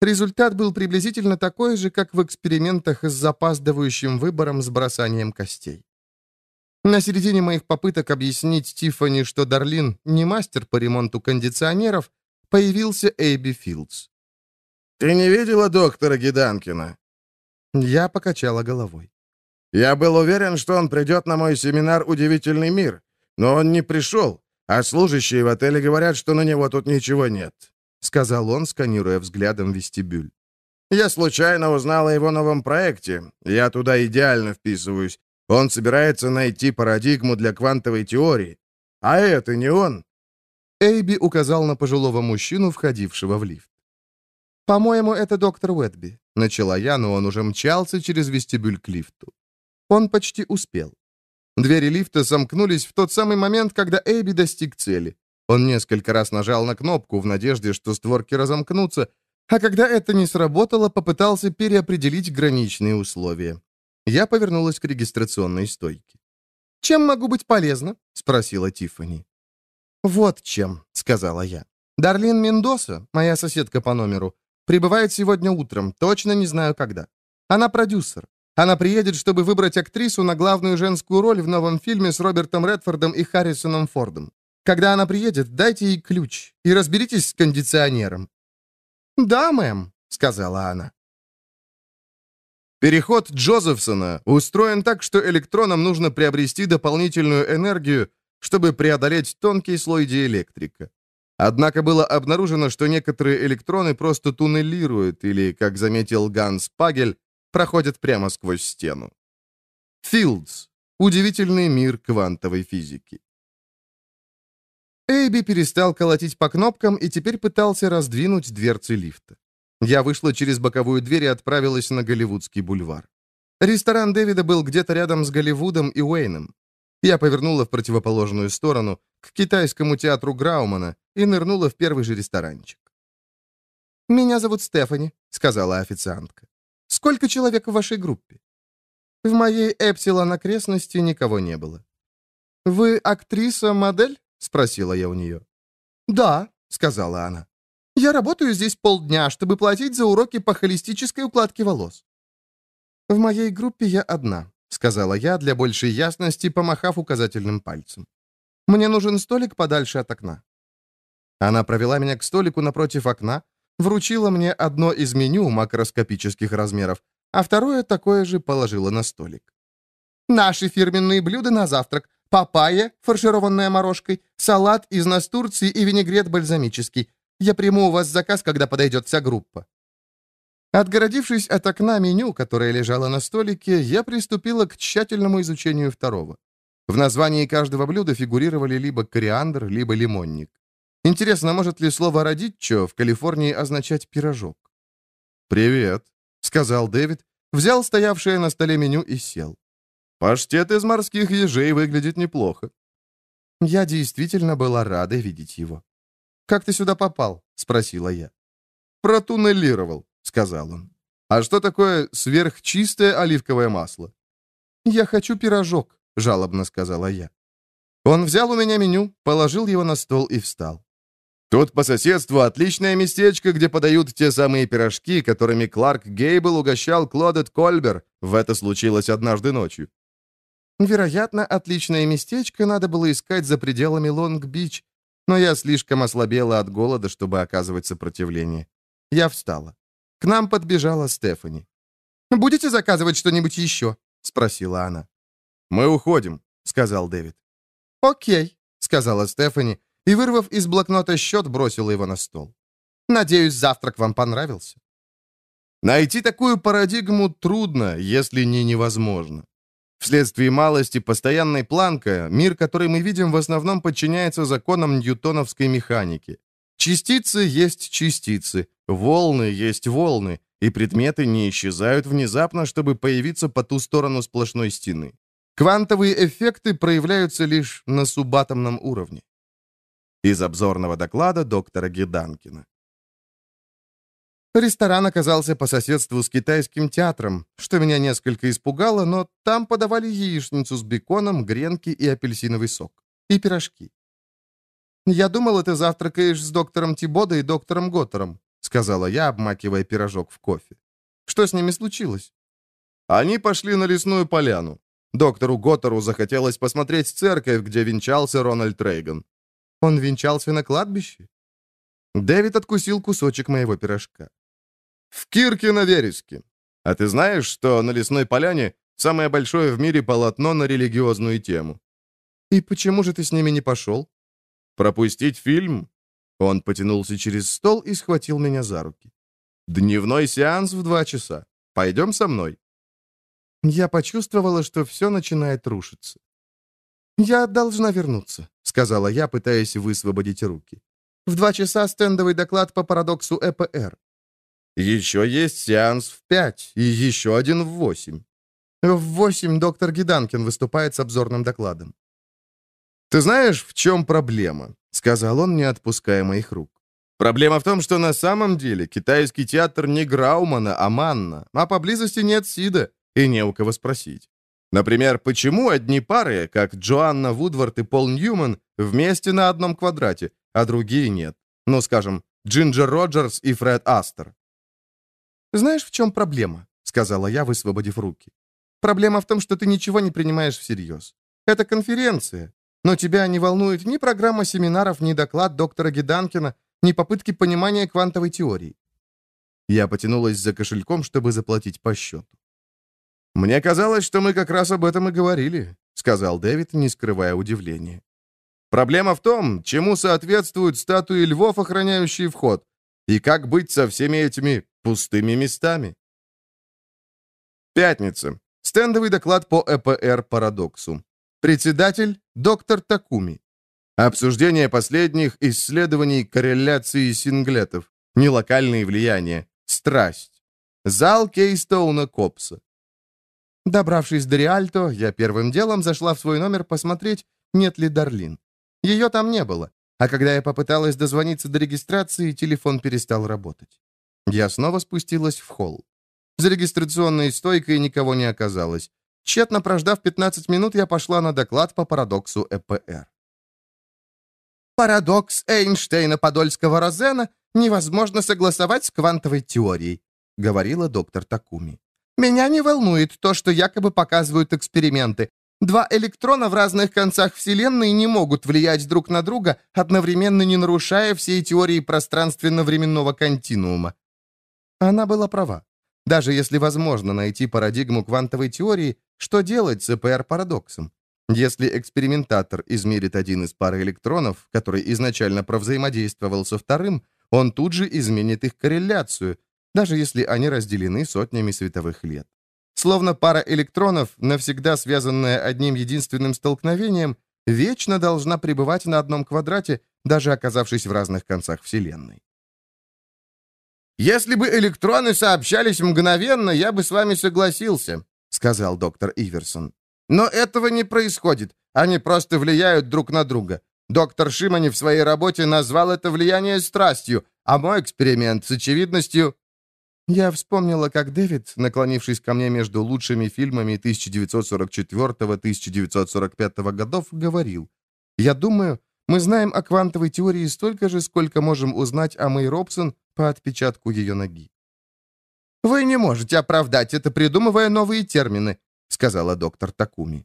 Результат был приблизительно такой же, как в экспериментах с запаздывающим выбором с бросанием костей. На середине моих попыток объяснить Тиффани, что Дарлин не мастер по ремонту кондиционеров, появился Эйби Филдс. «Ты не видела доктора Гиданкина?» Я покачала головой. «Я был уверен, что он придет на мой семинар «Удивительный мир», но он не пришел, а служащие в отеле говорят, что на него тут ничего нет. — сказал он, сканируя взглядом вестибюль. «Я случайно узнал о его новом проекте. Я туда идеально вписываюсь. Он собирается найти парадигму для квантовой теории. А это не он?» Эйби указал на пожилого мужчину, входившего в лифт. «По-моему, это доктор Уэтби», — начала я, но он уже мчался через вестибюль к лифту. Он почти успел. Двери лифта сомкнулись в тот самый момент, когда Эйби достиг цели. Он несколько раз нажал на кнопку в надежде, что створки разомкнутся, а когда это не сработало, попытался переопределить граничные условия. Я повернулась к регистрационной стойке. «Чем могу быть полезна?» — спросила Тиффани. «Вот чем», — сказала я. «Дарлин Мендоса, моя соседка по номеру, прибывает сегодня утром, точно не знаю когда. Она продюсер. Она приедет, чтобы выбрать актрису на главную женскую роль в новом фильме с Робертом Редфордом и Харрисоном Фордом. Когда она приедет, дайте ей ключ и разберитесь с кондиционером». «Да, мэм», — сказала она. Переход Джозефсона устроен так, что электронам нужно приобрести дополнительную энергию, чтобы преодолеть тонкий слой диэлектрика. Однако было обнаружено, что некоторые электроны просто туннелируют или, как заметил Ганс Пагель, проходят прямо сквозь стену. Филдс. Удивительный мир квантовой физики. Эйби перестал колотить по кнопкам и теперь пытался раздвинуть дверцы лифта. Я вышла через боковую дверь и отправилась на Голливудский бульвар. Ресторан Дэвида был где-то рядом с Голливудом и Уэйном. Я повернула в противоположную сторону, к китайскому театру Граумана, и нырнула в первый же ресторанчик. «Меня зовут Стефани», — сказала официантка. «Сколько человек в вашей группе?» В моей Эпсилон окрестности никого не было. «Вы актриса-модель?» — спросила я у нее. «Да», — сказала она. «Я работаю здесь полдня, чтобы платить за уроки по холистической укладке волос». «В моей группе я одна», — сказала я для большей ясности, помахав указательным пальцем. «Мне нужен столик подальше от окна». Она провела меня к столику напротив окна, вручила мне одно из меню макроскопических размеров, а второе такое же положила на столик. «Наши фирменные блюда на завтрак папайя, фаршированная морожкой, салат из настурции и винегрет бальзамический. Я приму у вас заказ, когда подойдет вся группа». Отгородившись от окна меню, которое лежало на столике, я приступила к тщательному изучению второго. В названии каждого блюда фигурировали либо кориандр, либо лимонник. Интересно, может ли слово «родиччо» в Калифорнии означать «пирожок»? «Привет», — сказал Дэвид, взял стоявшее на столе меню и сел. «Паштет из морских ежей выглядит неплохо». Я действительно была рада видеть его. «Как ты сюда попал?» — спросила я. «Протуннелировал», — сказал он. «А что такое сверхчистое оливковое масло?» «Я хочу пирожок», — жалобно сказала я. Он взял у меня меню, положил его на стол и встал. Тут по соседству отличное местечко, где подают те самые пирожки, которыми Кларк Гейбл угощал Клодет Кольбер. В это случилось однажды ночью. Вероятно, отличное местечко надо было искать за пределами Лонг-Бич, но я слишком ослабела от голода, чтобы оказывать сопротивление. Я встала. К нам подбежала Стефани. «Будете заказывать что-нибудь еще?» — спросила она. «Мы уходим», — сказал Дэвид. «Окей», — сказала Стефани, и, вырвав из блокнота счет, бросила его на стол. «Надеюсь, завтрак вам понравился». Найти такую парадигму трудно, если не невозможно. Вследствие малости постоянной планка, мир, который мы видим, в основном подчиняется законам ньютоновской механики. Частицы есть частицы, волны есть волны, и предметы не исчезают внезапно, чтобы появиться по ту сторону сплошной стены. Квантовые эффекты проявляются лишь на субатомном уровне. Из обзорного доклада доктора Геданкина. Ресторан оказался по соседству с китайским театром, что меня несколько испугало, но там подавали яичницу с беконом, гренки и апельсиновый сок. И пирожки. «Я думала, ты завтракаешь с доктором Тибода и доктором Готтером», сказала я, обмакивая пирожок в кофе. «Что с ними случилось?» Они пошли на лесную поляну. Доктору Готтеру захотелось посмотреть церковь, где венчался Рональд Рейган. Он венчался на кладбище? Дэвид откусил кусочек моего пирожка. В Кирке на Вереске. А ты знаешь, что на Лесной Поляне самое большое в мире полотно на религиозную тему? И почему же ты с ними не пошел? Пропустить фильм? Он потянулся через стол и схватил меня за руки. Дневной сеанс в два часа. Пойдем со мной. Я почувствовала, что все начинает рушиться. «Я должна вернуться», — сказала я, пытаясь высвободить руки. «В два часа стендовый доклад по парадоксу ЭПР. Еще есть сеанс в пять и еще один в восемь. В восемь доктор Гиданкин выступает с обзорным докладом. «Ты знаешь, в чем проблема?» — сказал он, не отпуская моих рук. «Проблема в том, что на самом деле китайский театр не Граумана, а Манна, а поблизости нет Сида, и не у кого спросить. Например, почему одни пары, как Джоанна Вудвард и Пол Ньюман, вместе на одном квадрате, а другие нет? Ну, скажем, Джинджер Роджерс и Фред Астер. «Знаешь, в чем проблема?» — сказала я, высвободив руки. «Проблема в том, что ты ничего не принимаешь всерьез. Это конференция, но тебя не волнует ни программа семинаров, ни доклад доктора Геданкина, ни попытки понимания квантовой теории». Я потянулась за кошельком, чтобы заплатить по счету. «Мне казалось, что мы как раз об этом и говорили», — сказал Дэвид, не скрывая удивления. «Проблема в том, чему соответствуют статуи львов, охраняющие вход, и как быть со всеми этими пустыми местами». Пятница. Стендовый доклад по ЭПР «Парадоксу». Председатель – доктор Такуми. Обсуждение последних исследований корреляции синглетов, нелокальные влияния, страсть. Зал Кейстоуна Копса. Добравшись до Риальто, я первым делом зашла в свой номер посмотреть, нет ли Дарлин. Ее там не было, а когда я попыталась дозвониться до регистрации, телефон перестал работать. Я снова спустилась в холл. За регистрационной стойкой никого не оказалось. Тщетно прождав 15 минут, я пошла на доклад по парадоксу ЭПР. «Парадокс Эйнштейна-Подольского-Розена невозможно согласовать с квантовой теорией», говорила доктор Такуми. Меня не волнует то, что якобы показывают эксперименты. Два электрона в разных концах Вселенной не могут влиять друг на друга, одновременно не нарушая всей теории пространственно-временного континуума. Она была права. Даже если возможно найти парадигму квантовой теории, что делать с ЭПР-парадоксом? Если экспериментатор измерит один из пары электронов, который изначально провзаимодействовал со вторым, он тут же изменит их корреляцию, даже если они разделены сотнями световых лет. Словно пара электронов, навсегда связанная одним единственным столкновением, вечно должна пребывать на одном квадрате, даже оказавшись в разных концах Вселенной. «Если бы электроны сообщались мгновенно, я бы с вами согласился», — сказал доктор Иверсон. «Но этого не происходит. Они просто влияют друг на друга. Доктор Шимани в своей работе назвал это влияние страстью, а мой эксперимент с очевидностью я вспомнила, как Дэвид, наклонившись ко мне между лучшими фильмами 1944-1945 годов, говорил, «Я думаю, мы знаем о квантовой теории столько же, сколько можем узнать о Мэй Робсон по отпечатку ее ноги». «Вы не можете оправдать это, придумывая новые термины», сказала доктор Такуми.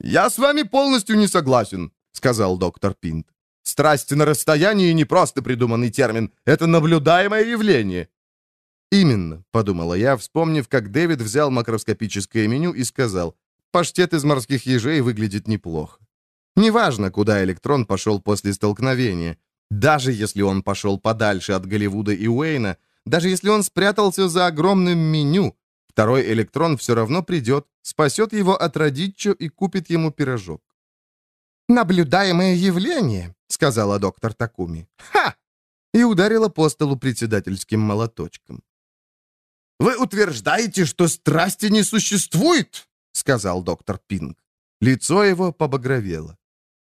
«Я с вами полностью не согласен», сказал доктор Пинт. «Страсть на расстоянии не просто придуманный термин, это наблюдаемое явление». «Именно», — подумала я, вспомнив, как Дэвид взял макроскопическое меню и сказал, «паштет из морских ежей выглядит неплохо». Неважно, куда электрон пошел после столкновения, даже если он пошел подальше от Голливуда и Уэйна, даже если он спрятался за огромным меню, второй электрон все равно придет, спасет его от Радитчо и купит ему пирожок. «Наблюдаемое явление», — сказала доктор Такуми. «Ха!» и ударила по столу председательским молоточком. «Вы утверждаете, что страсти не существует?» — сказал доктор Пинг. Лицо его побагровело.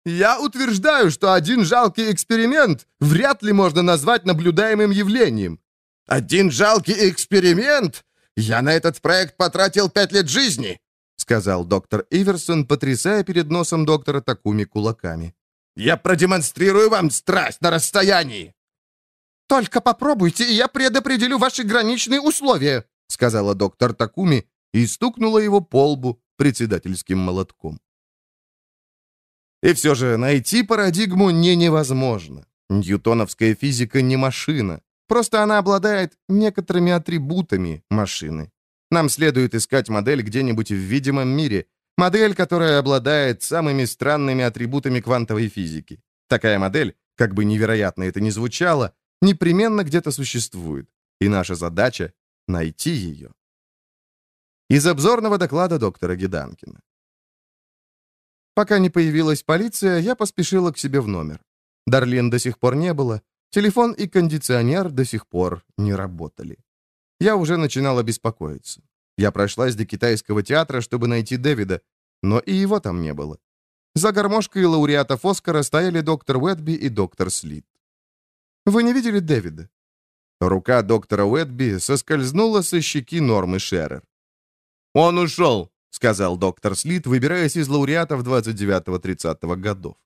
«Я утверждаю, что один жалкий эксперимент вряд ли можно назвать наблюдаемым явлением. Один жалкий эксперимент? Я на этот проект потратил пять лет жизни!» — сказал доктор Иверсон, потрясая перед носом доктора Такуми кулаками. «Я продемонстрирую вам страсть на расстоянии!» «Только попробуйте, и я предопределю ваши граничные условия», сказала доктор Такуми и стукнула его по лбу председательским молотком. И все же найти парадигму не невозможно. Ньютоновская физика не машина. Просто она обладает некоторыми атрибутами машины. Нам следует искать модель где-нибудь в видимом мире. Модель, которая обладает самыми странными атрибутами квантовой физики. Такая модель, как бы невероятно это ни звучало, непременно где-то существует, и наша задача — найти ее. Из обзорного доклада доктора Геданкина. Пока не появилась полиция, я поспешила к себе в номер. Дарлин до сих пор не было, телефон и кондиционер до сих пор не работали. Я уже начинала беспокоиться. Я прошлась до китайского театра, чтобы найти Дэвида, но и его там не было. За гармошкой лауреатов Оскара стояли доктор Уэтби и доктор Слит. Вы не видели Дэвида?» Рука доктора Уэтби соскользнула со щеки Нормы Шеррер. «Он ушел», — сказал доктор Слит, выбираясь из лауреатов 29-30 годов.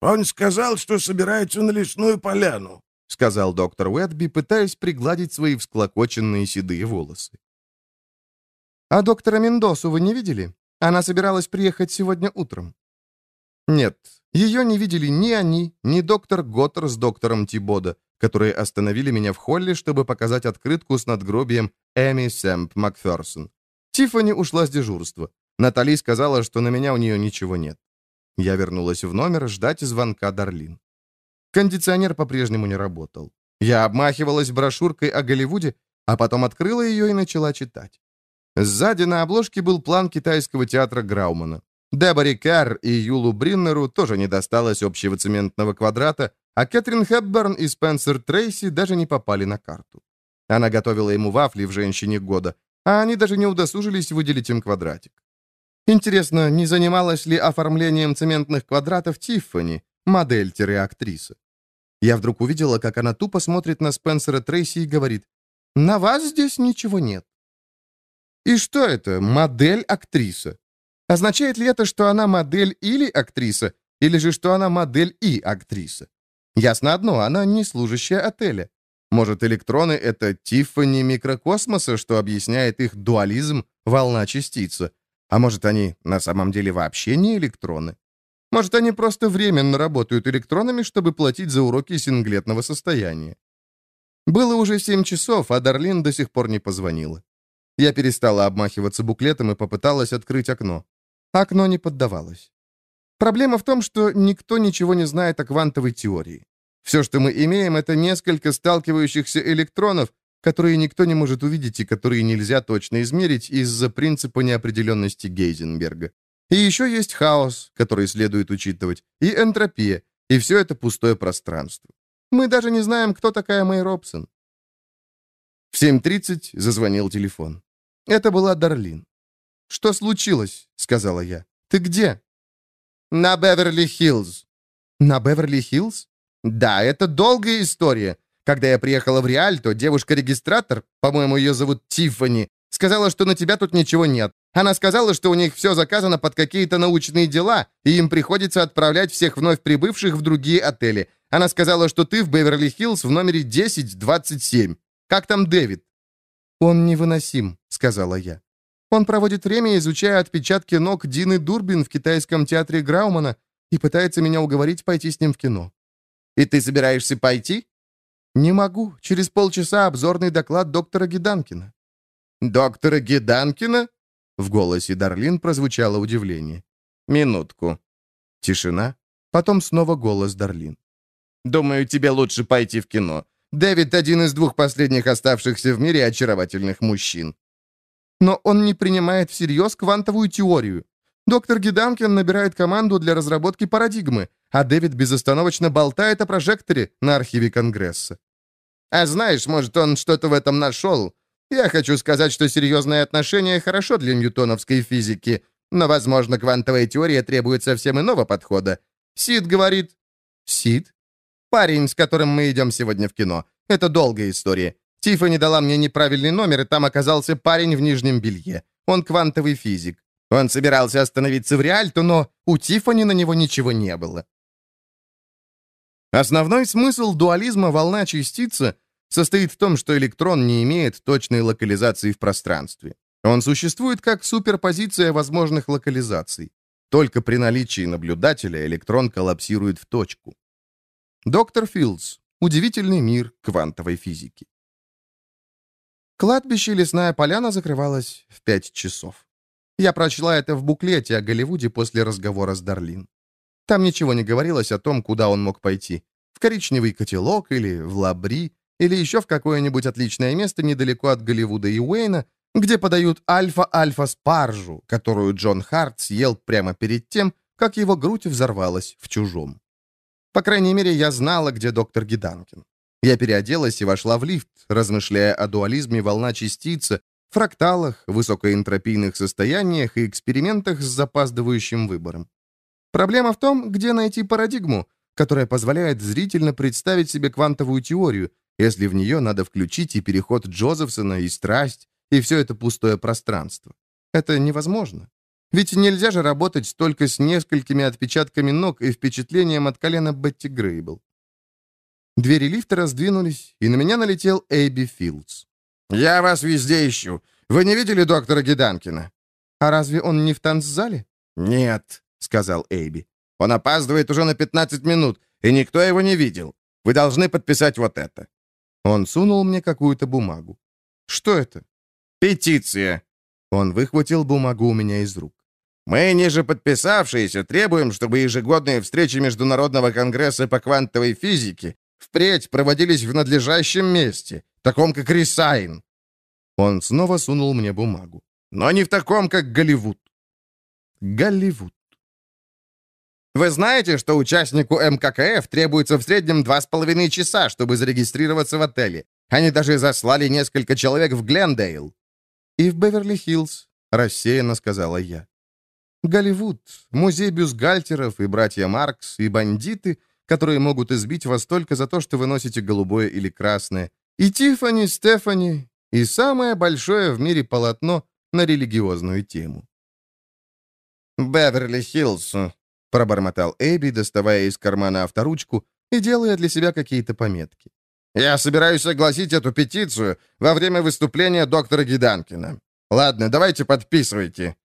«Он сказал, что собирается на лесную поляну», — сказал доктор Уэтби, пытаясь пригладить свои всклокоченные седые волосы. «А доктора Мендосу вы не видели? Она собиралась приехать сегодня утром». «Нет, ее не видели ни они, ни доктор Готтер с доктором Тибода, которые остановили меня в холле, чтобы показать открытку с надгробием Эми Сэмп Макферсон. Тиффани ушла с дежурства. Натали сказала, что на меня у нее ничего нет. Я вернулась в номер ждать звонка Дарлин. Кондиционер по-прежнему не работал. Я обмахивалась брошюркой о Голливуде, а потом открыла ее и начала читать. Сзади на обложке был план китайского театра Граумана. Дебори Карр и Юлу Бриннеру тоже не досталось общего цементного квадрата, а Кэтрин Хепберн и Спенсер Трейси даже не попали на карту. Она готовила ему вафли в «Женщине года», а они даже не удосужились выделить им квадратик. Интересно, не занималась ли оформлением цементных квадратов Тиффани, модель-актриса? Я вдруг увидела, как она тупо смотрит на Спенсера Трейси и говорит, «На вас здесь ничего нет». И что это, модель-актриса? Означает ли это, что она модель или актриса, или же что она модель и актриса? Ясно одно, она не служащая отеля. Может, электроны — это Тиффани микрокосмоса, что объясняет их дуализм волна-частица? А может, они на самом деле вообще не электроны? Может, они просто временно работают электронами, чтобы платить за уроки синглетного состояния? Было уже семь часов, а Дарлин до сих пор не позвонила. Я перестала обмахиваться буклетом и попыталась открыть окно. Окно не поддавалось. Проблема в том, что никто ничего не знает о квантовой теории. Все, что мы имеем, это несколько сталкивающихся электронов, которые никто не может увидеть и которые нельзя точно измерить из-за принципа неопределенности Гейзенберга. И еще есть хаос, который следует учитывать, и энтропия, и все это пустое пространство. Мы даже не знаем, кто такая Мэй Робсон. В 7.30 зазвонил телефон. Это была Дарлин. «Что случилось?» — сказала я. «Ты где?» «На Беверли-Хиллз». «На Беверли-Хиллз?» «Да, это долгая история. Когда я приехала в Риальто, девушка-регистратор, по-моему, ее зовут Тиффани, сказала, что на тебя тут ничего нет. Она сказала, что у них все заказано под какие-то научные дела, и им приходится отправлять всех вновь прибывших в другие отели. Она сказала, что ты в Беверли-Хиллз в номере 1027. Как там Дэвид?» «Он невыносим», — сказала я. «Он проводит время, изучая отпечатки ног Дины Дурбин в китайском театре Граумана и пытается меня уговорить пойти с ним в кино». «И ты собираешься пойти?» «Не могу. Через полчаса обзорный доклад доктора Геданкина». «Доктора Геданкина?» В голосе Дарлин прозвучало удивление. «Минутку». Тишина. Потом снова голос Дарлин. «Думаю, тебе лучше пойти в кино. Дэвид — один из двух последних оставшихся в мире очаровательных мужчин». «Но он не принимает всерьез квантовую теорию. Доктор Гиданкин набирает команду для разработки парадигмы, а Дэвид безостановочно болтает о прожекторе на архиве Конгресса. А знаешь, может, он что-то в этом нашел. Я хочу сказать, что серьезное отношение хорошо для ньютоновской физики, но, возможно, квантовая теория требует совсем иного подхода. Сид говорит... Сид? Парень, с которым мы идем сегодня в кино. Это долгая история. Тиффани дала мне неправильный номер, и там оказался парень в нижнем белье. Он квантовый физик. Он собирался остановиться в Реальто, но у Тиффани на него ничего не было. Основной смысл дуализма волна-частица состоит в том, что электрон не имеет точной локализации в пространстве. Он существует как суперпозиция возможных локализаций. Только при наличии наблюдателя электрон коллапсирует в точку. Доктор Филдс. Удивительный мир квантовой физики. Кладбище Лесная Поляна закрывалось в пять часов. Я прочла это в буклете о Голливуде после разговора с Дарлин. Там ничего не говорилось о том, куда он мог пойти. В коричневый котелок или в Лабри, или еще в какое-нибудь отличное место недалеко от Голливуда и Уэйна, где подают альфа-альфа-спаржу, которую Джон Харт съел прямо перед тем, как его грудь взорвалась в чужом. По крайней мере, я знала, где доктор Гиданкин. Я переоделась и вошла в лифт, размышляя о дуализме волна-частица, фракталах, высокоэнтропийных состояниях и экспериментах с запаздывающим выбором. Проблема в том, где найти парадигму, которая позволяет зрительно представить себе квантовую теорию, если в нее надо включить и переход Джозефсона, и страсть, и все это пустое пространство. Это невозможно. Ведь нельзя же работать только с несколькими отпечатками ног и впечатлением от колена Бетти Грейбл. Двери лифта раздвинулись, и на меня налетел Эйби Филдс. «Я вас везде ищу. Вы не видели доктора Гиданкина?» «А разве он не в танцзале?» «Нет», — сказал Эйби. «Он опаздывает уже на 15 минут, и никто его не видел. Вы должны подписать вот это». Он сунул мне какую-то бумагу. «Что это?» «Петиция». Он выхватил бумагу у меня из рук. Мы, ниже подписавшиеся, требуем, чтобы ежегодные встречи Международного конгресса по квантовой физике впредь проводились в надлежащем месте, таком как Рисайн. Он снова сунул мне бумагу. Но не в таком, как Голливуд. Голливуд. Вы знаете, что участнику МККФ требуется в среднем два с половиной часа, чтобы зарегистрироваться в отеле? Они даже заслали несколько человек в Глендейл. И в Беверли-Хиллз, рассеянно сказала я. Голливуд, музей бюстгальтеров и братья Маркс, и бандиты, которые могут избить вас только за то, что вы носите голубое или красное, и Тиффани, Стефани, и самое большое в мире полотно на религиозную тему. «Беверли-Хиллз», — пробормотал Эбби, доставая из кармана авторучку и делая для себя какие-то пометки. «Я собираюсь согласить эту петицию во время выступления доктора Гиданкина. Ладно, давайте подписывайте».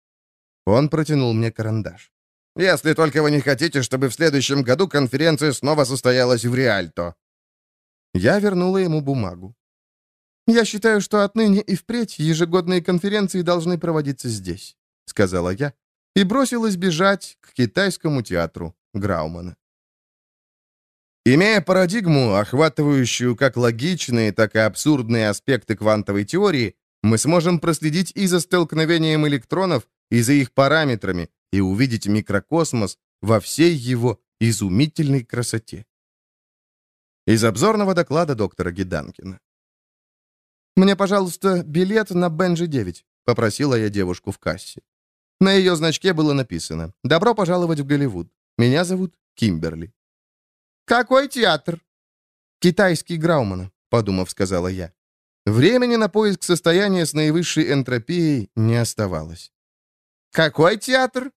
Он протянул мне карандаш. «Если только вы не хотите, чтобы в следующем году конференция снова состоялась в Риальто». Я вернула ему бумагу. «Я считаю, что отныне и впредь ежегодные конференции должны проводиться здесь», — сказала я, и бросилась бежать к китайскому театру Граумана. Имея парадигму, охватывающую как логичные, так и абсурдные аспекты квантовой теории, мы сможем проследить и за столкновением электронов, и за их параметрами, и увидеть микрокосмос во всей его изумительной красоте. Из обзорного доклада доктора Гиданкина. «Мне, пожалуйста, билет на Бенджи-9», — попросила я девушку в кассе. На ее значке было написано «Добро пожаловать в Голливуд. Меня зовут Кимберли». «Какой театр?» «Китайский Граумана», — подумав, сказала я. Времени на поиск состояния с наивысшей энтропией не оставалось. «Какой театр?»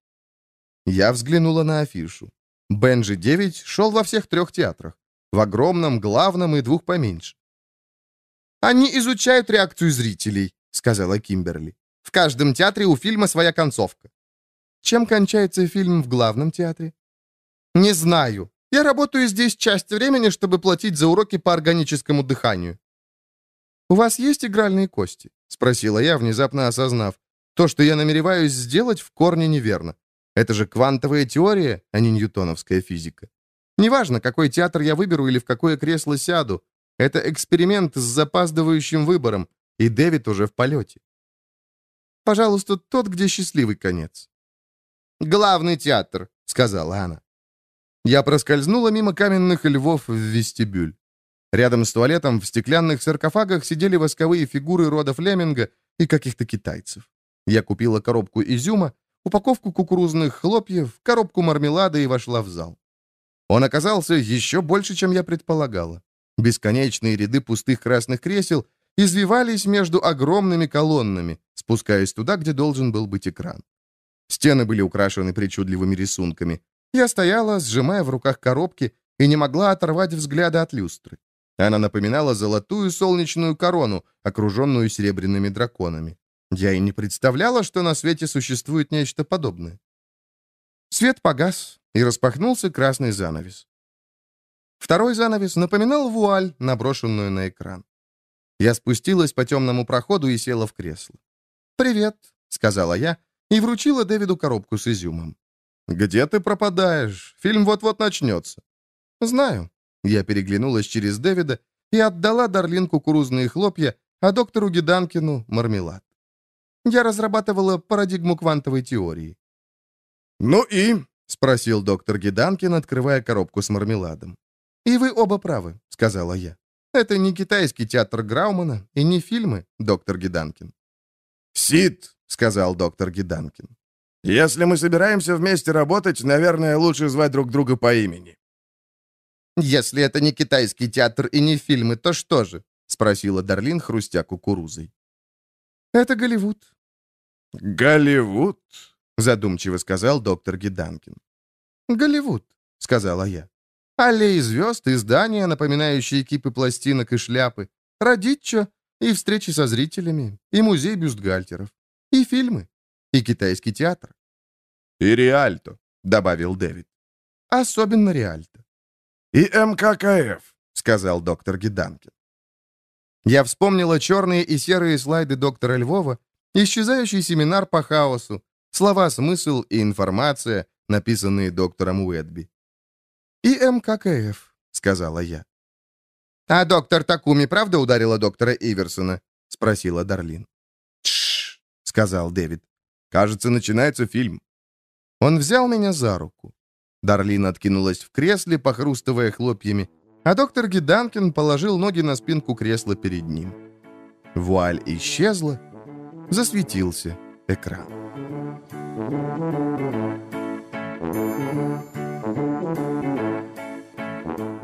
Я взглянула на афишу. Бенджи-9 шел во всех трех театрах. В огромном, главном и двух поменьше. «Они изучают реакцию зрителей», — сказала Кимберли. «В каждом театре у фильма своя концовка». «Чем кончается фильм в главном театре?» «Не знаю. Я работаю здесь часть времени, чтобы платить за уроки по органическому дыханию». «У вас есть игральные кости?» — спросила я, внезапно осознав. «То, что я намереваюсь сделать, в корне неверно. Это же квантовая теория, а не ньютоновская физика. Неважно, какой театр я выберу или в какое кресло сяду, это эксперимент с запаздывающим выбором, и Дэвид уже в полете. Пожалуйста, тот, где счастливый конец. «Главный театр», — сказала она. Я проскользнула мимо каменных львов в вестибюль. Рядом с туалетом в стеклянных саркофагах сидели восковые фигуры рода Флеминга и каких-то китайцев. Я купила коробку изюма, упаковку кукурузных хлопьев, коробку мармелада и вошла в зал. Он оказался еще больше, чем я предполагала. Бесконечные ряды пустых красных кресел извивались между огромными колоннами, спускаясь туда, где должен был быть экран. Стены были украшены причудливыми рисунками. Я стояла, сжимая в руках коробки, и не могла оторвать взгляда от люстры. Она напоминала золотую солнечную корону, окруженную серебряными драконами. Я и не представляла, что на свете существует нечто подобное. Свет погас, и распахнулся красный занавес. Второй занавес напоминал вуаль, наброшенную на экран. Я спустилась по темному проходу и села в кресло. «Привет», — сказала я и вручила Дэвиду коробку с изюмом. «Где ты пропадаешь? Фильм вот-вот начнется». «Знаю». Я переглянулась через Дэвида и отдала Дарлин кукурузные хлопья, а доктору Геданкину — мармелад. Я разрабатывала парадигму квантовой теории. «Ну и?» — спросил доктор Геданкин, открывая коробку с мармеладом. «И вы оба правы», — сказала я. «Это не китайский театр Граумана и не фильмы, доктор Геданкин». «Сид», — сказал доктор Геданкин. «Если мы собираемся вместе работать, наверное, лучше звать друг друга по имени». «Если это не китайский театр и не фильмы, то что же?» — спросила Дарлин, хрустя кукурузой. «Это Голливуд». «Голливуд?» — задумчиво сказал доктор Геданкин. «Голливуд», — сказала я. «Аллеи звезд и здания, напоминающие кипы пластинок и шляпы, Радитчо и встречи со зрителями, и музей бюстгальтеров, и фильмы, и китайский театр». «И Риальто», — добавил Дэвид. «Особенно Риальто». «И МККФ», — сказал доктор Геданкин. Я вспомнила черные и серые слайды доктора Львова, исчезающий семинар по хаосу, слова «смысл» и «информация», написанные доктором Уэдби. «И МККФ», — сказала я. «А доктор Такуми правда ударила доктора Иверсона?» — спросила Дарлин. «Тш!» — сказал Дэвид. «Кажется, начинается фильм». Он взял меня за руку. Дарлин откинулась в кресле, похрустывая хлопьями, а доктор Гиданкин положил ноги на спинку кресла перед ним. Вуаль исчезла, засветился экран.